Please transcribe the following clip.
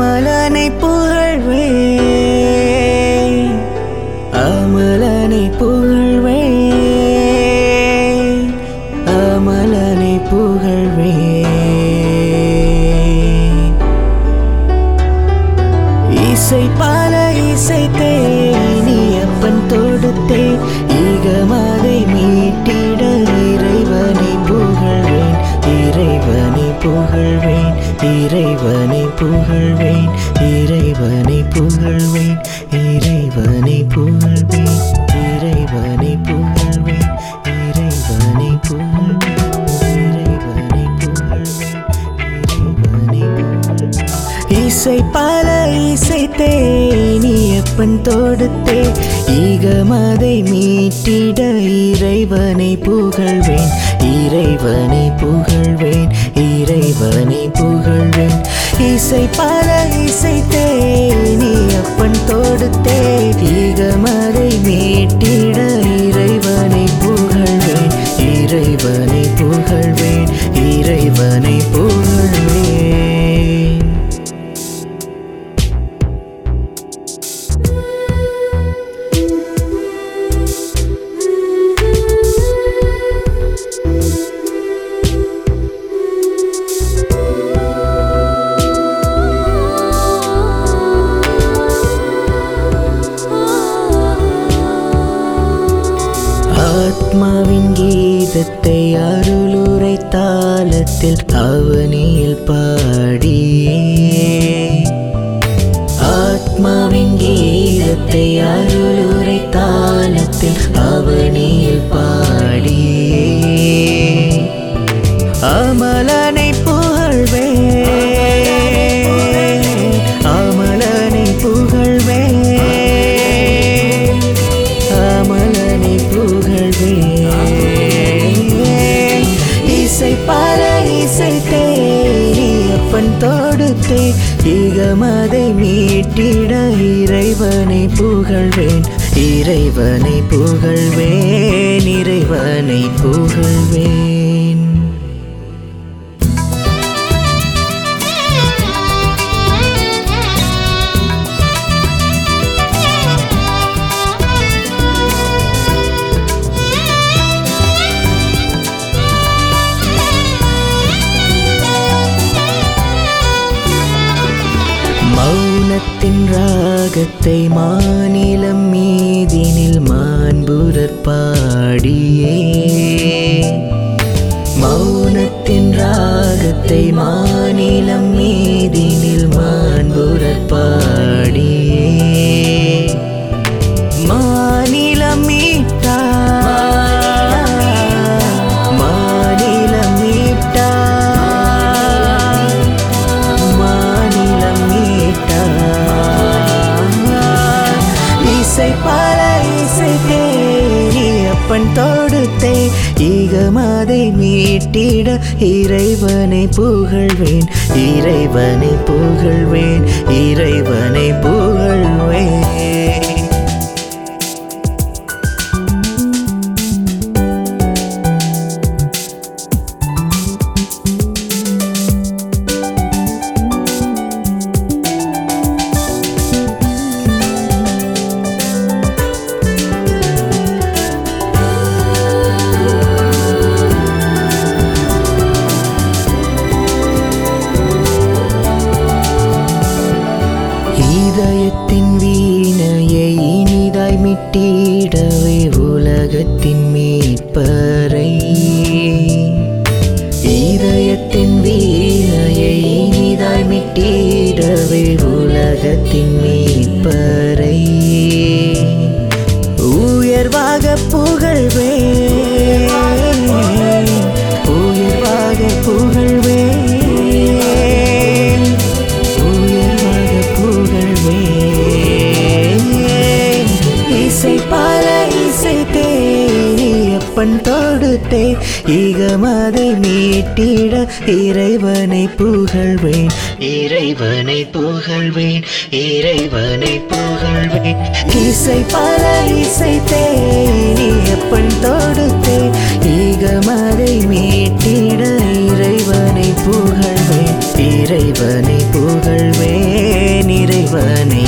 அமலனை புகழ்வே அமலனை புகழ்வே அமலனை புகழ்வே இசை பல இசைத்தே இறைவனை போல்வே இறைவனை போல் இசை பல இசைத்தே நீ எப்பன் தொடுத்தே ஈகமதை மீட்டிட இறைவனை புகழ்வேன். இறைவனை புகழ்வேன் இறைவனை புகழ்வேன். இசை பல இசைத்தே நீ அப்பன் தொடுத்தே ஈகமதை மீட்டி ஆத்மாவின் கீதத்தை அருளுரை தாளத்தில் அவனியில் பாடி. ஆத்மாவின் கீதத்தை அருளுரை தாளத்தில் அவனியில் பாடி. அமலனை தொடுத்தே இகமதை மீட்டிட இறைவனை புகழ்வேன். இறைவனை புகழ்வேன் இறைவனை புகழ்வேன். உலகத்தை மாநிலம் மீதினில் மாண்புரற் பாடியே. மௌனத்தின் ராகத்தை மாநிலம் மீதினில் இசை பல இசை தேடி அப்பன் தொடுத்தே ஈகமாதை மீட்டிட இறைவனை புகழ்வேன். இறைவனை புகழ்வேன் இறைவனை புகழ்வேன். இதயத்தின் வீணையை இனிதாய் மிட்டிடவே உலகத்தின் மீட்பரை. இதயத்தின் வீணையை இனிதாய் மிட்டிடவே உலகத்தின் மீட்பரை. உயர்வாக புகழ்வே இகமதை மீட்டிட இறைவனை புகழ்வேன். இறைவனை புகழ்வேன் இறைவனை புகழ்வேன். இசை பல இசைத்தேன் எப்பன் தொடுத்தேன். இகமதை மீட்டிட இறைவனை புகழ்வேன். இறைவனை புகழ்வேன் இறைவனை